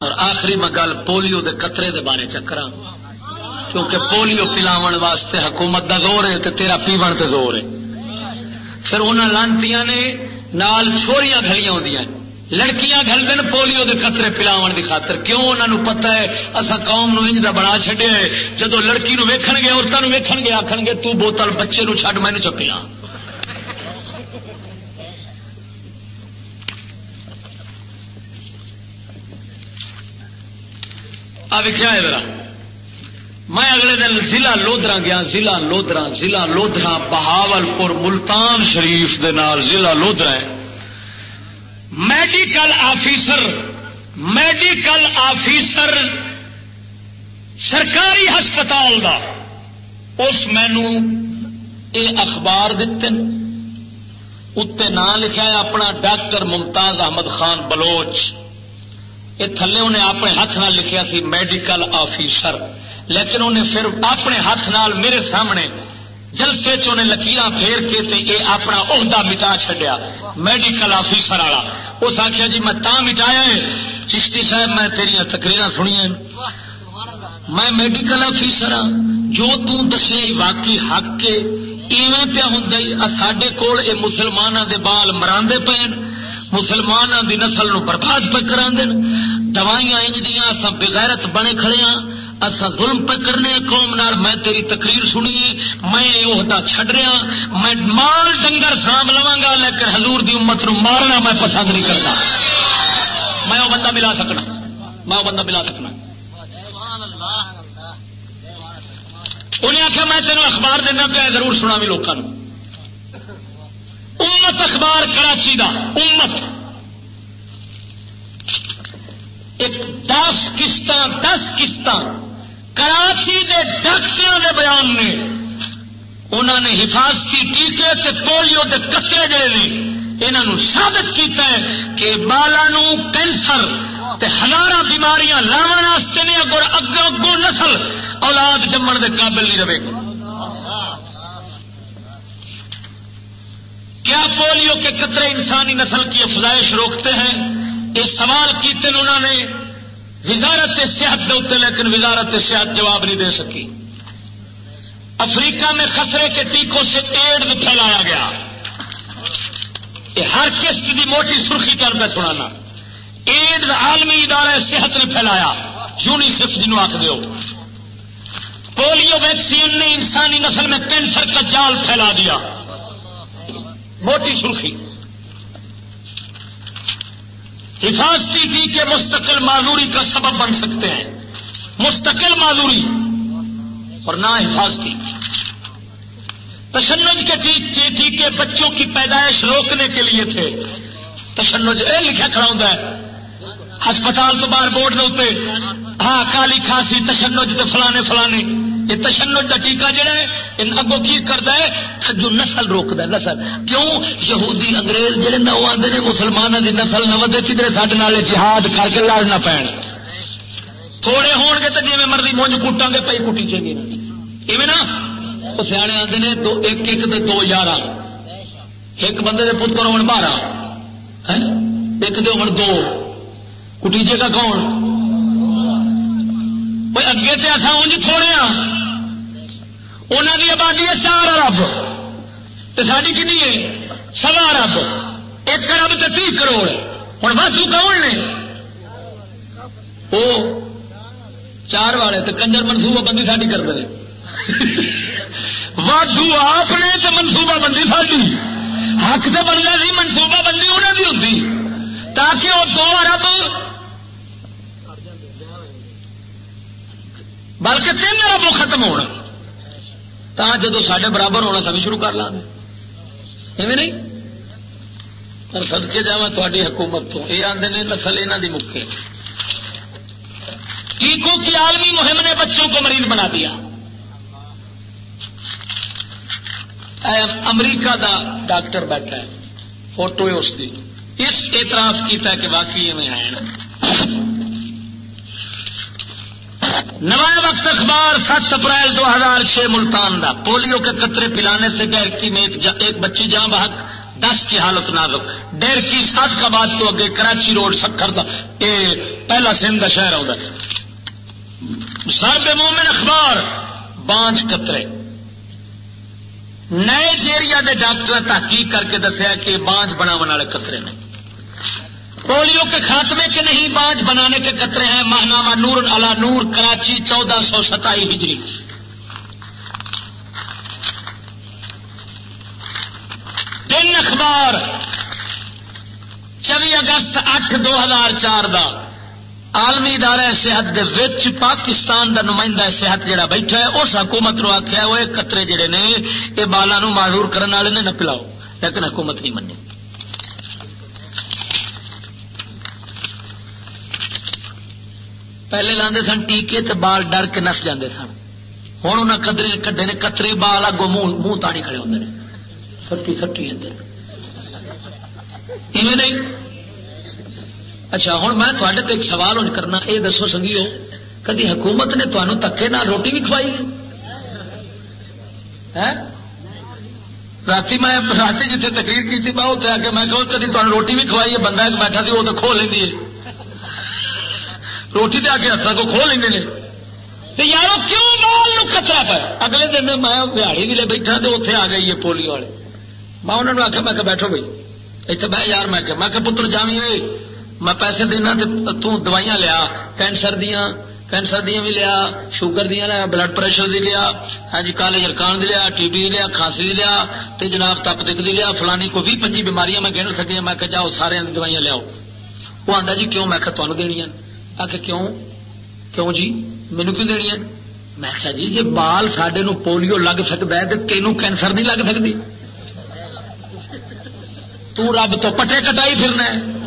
اور آخری میں گل پولیو دے قطرے دے بارے چکرا کیونکہ پولیو پلاو واسطے حکومت دا زور ہے تے تیرا پیون تے زور ہے۔ پھر انہوں لانتی نے نال چھوڑیاں گھلیاں ہوندیاں۔ لڑکیاں گھل دن پولیو دے قطرے پلاو دی خاطر۔ کیوں انہوں پتا ہے؟ اصا قوم نو انج دا بڑا چڈیا ہے۔ جدو لڑکی نو ویکھن گے عورتوں ویکھن گے آخن گے، تو بوتل بچے نو چھڈ، میں چ پلا آ لکھا ہے ذرا۔ میں اگلے دن ضلع لودرا گیا، ضلع لودرا ضلع لودرا بہاول پور ملتان شریف دے نال ضلع لودرا ہے۔ میڈیکل آفیسر میڈیکل آفیسر سرکاری ہسپتال دا، اس مینو یہ اخبار دیتے اتنے نام لکھا ہے اپنا ڈاکٹر ممتاز احمد خان بلوچ۔ یہ تھلے انہیں اپنے ہاتھ نال لکھیا سی میڈیکل آفیسر لیکن انہیں پھر اپنے ہاتھ نال میرے سامنے جلسے چنے لکیر پھیر کے تے اے اپنا عہدہ مٹا چڈیا میڈیکل آفیسر والا. اس آخیا جی میں تا مٹایا ہے. چشتی صاحب، میں تیریا تقریر سنیا میں میڈیکل آفیسر ہاں۔ جو تسے واقعی حق کے، ایویں پیا ہوں سڈے کول یہ مسلمانوں دے بال مرادے پے مسلمانوں دی نسل نو برباد پہ کرا دین دوائیاں انج دیا اصا بغیرت بنے کھڑے ہاں اصا ظلم پہ کرنے، قوم نال میں تیری تقریر سنی میں عہدہ چھڈ رہا ہاں۔ میں مال ڈنگر سام لوا گا لیکن حضور دی امت نو مارنا میں پسند نہیں کرتا۔ میں وہ بندہ ملا سکنا۔ میں وہ بندہ ملا سکنا۔ انہیں آخیا میں تینوں اخبار دینا پیا ضرور سنا بھی لوگوں امت اخبار کراچی دا، امت۔ ایک دس قسط دس قسط کراچی دے ڈاکٹر دے بیان نے انہوں نے حفاظتی ٹیکے تے پولیو دے قطرے جڑے نے انہوں ثابت کیتا ہے کہ بالا کینسر تے ہزار بیماریاں لاون نے اگر اگو اگو نسل اولاد جمن دے قابل نہیں رہے۔ گا کیا پولیو کے قطرے انسانی نسل کی افزائش روکتے ہیں؟ یہ سوال کیتے انہوں نے، وزارت صحت دے اتنے لیکن وزارت صحت جواب نہیں دے سکی۔ افریقہ میں خسرے کے ٹیکوں سے ایڈز پھیلایا گیا۔ یہ ہر قسط کی موٹی سرخی کر میں سنانا۔ ایڈز عالمی ادارہ صحت نے پھیلایا۔ یونیسف جنوب آخ دو پولیو ویکسین نے انسانی نسل میں کینسر کا جال پھیلا دیا۔ موٹی سرخی۔ حفاظتی ٹیکے مستقل معذوری کا سبب بن سکتے ہیں۔ مستقل معذوری اور نہ حفاظتی۔ تشنج کے ٹیکے بچوں کی پیدائش روکنے کے لیے تھے۔ تشنج اے لکھا کھڑا ہے۔ ہسپتال تو باہر بورڈ دے ہاں کالی کھانسی، تشنج فلانے فلانے۔ یہ تشنج کا ٹیکا جہا ہے، ان اگو کی کرتا ہے جو نسل روکتا ہے، نسل۔ کیوں؟ یہودی انگریز جہے نہ وہ آتے ہیں مسلمانوں کی نسل نہ ودے کدھر سڈے نال جہاد کر کے لڑنا پین۔ تھوڑے ہون گے تو جی مرضی مونج کٹا گے پی کٹی چاہیے ایویں نا وہ سیانے آتے ہیں دو، ایک ایک دے دو یار ایک بندے دے پتر ہو بارہ۔ ایک دے ہو دو۔ کٹیجے کا کون؟ اگے تو اصا انج تھوڑے ہاں۔ انہوں کی آبادی ہے چار ارب تو ساری کنی ہے؟ سوا ارب ایک ارب تو تی کروڑ۔ ہوں واجو کون نے؟ وہ چار والے تو کنجر منصوبہ بندی ساری کرتے ہیں واجو آپ نے تو منصوبہ بندی ساری حق تو بنتا سی منصوبہ بندی انہوں کی ہوتی تاکہ وہ دو ارب بلکہ تین ارب ختم ہونا۔ جدو سڈے برابر ہونا سبھی شروع کر لیں ایویں نہیں؟ پر سدکے جا تاری حکومت تو۔ یہ آدھے نے نسل یہاں کی مکے۔ ٹیکوں کی عالمی مہم نے بچوں کو مریض بنا دیا۔ امریکہ دا ڈاکٹر بیٹھا ہے، فوٹو ہے اس کی اس اعتراف کیتا ہے کہ واقعی میں آئے نوائے وقت اخبار سات اپریل دو ہزار چھ ملتان دا۔ پولیو کے قطرے پلانے سے ڈیرکی میں ایک, ایک بچی جہاں بحق دس کی حالت نازک۔ ڈیرکی سات کا بعد تو اگے کراچی روڈ سکھر دا۔ اے پہلا سندھ کا شہر آتا سرد مومن اخبار بانچ قطرے۔ نائجیریا کے ڈاکٹر تحقیق کر کے دسیا کہ بانج بنا والے قطرے نے۔ پولیو کے خاتمے کے نہیں بانج بنانے کے قطرے ہیں۔ ماہنامہ نور الا نور، کراچی، چودہ سو ستائی ہجری۔ تین اخبار چوبی اگست اٹھ دو ہزار چار دا۔ عالمی ادارہ صحت دے وچ پاکستان دا نمائندہ صحت جڑا بیٹھا ہے، اس حکومت نو آخیا وہ قطرے جڑے نے یہ بالا نو معذور کرنے والے نے نہ پلاؤ۔ لیکن حکومت نہیں منی پہلے لاندے سن ٹیکے تے بال ڈر کے نس جاندے سن۔ ہوں انہیں قدرے کڈے نے کتری بال اگو منہ منہ تاڑی کھڑے ہوتے ہیں سٹی سٹی اندر نہیں؟ اچھا ہوں میں تھوڑے تو ایک سوال ہوں کرنا یہ دسو سنگیو، کدی حکومت نے تمہوں تکے نہ روٹی بھی کھوائی؟ رات میں رات جیتے تقریر کی میں اتنے آ کے میں کہ کدی تمہیں روٹی بھی کھوائی ہے بندہ ایک بیٹھا تھی وہ تو کھو لینی ہے۔ روٹی آ کے ہاتھوں کو کھو لیں یارو کیوں مال کچرا پہ اگلے دن میں بہاڑی بھی لے بیٹھا تو اتنے آ گئی ہے پولیو والے۔ میں انہوں نے آخیا میں بیٹھو بھائی۔ اتنے بہ یار میں میں پتر جامی میں پیسے دینا تو دوائیاں لیا کینسر دیا کینسر دیا بھی لیا شوگر دیا لیا بلڈ پریشر دی لیا ہاں جی کالے جرکان دی لیا ٹی بی لیا کھانسی دی لیا تے جناب تپ دک دی لیا فلانی کو بھی پنجی بیماریاں میں گن سکی میں کہ جاؤ سارے دوائیاں لیاؤ۔ وہ آتا جی کیوں؟ میں کہ تمہیں دنیا آ کیوں کیوں جی مینو کیوں دینی ہے میں کہ جی جی بال سڈے پولیو لگ سکتا ہے تو تینوں کینسر نہیں لگ سکتی تو رب تو پٹے کٹائی پھرنا ہے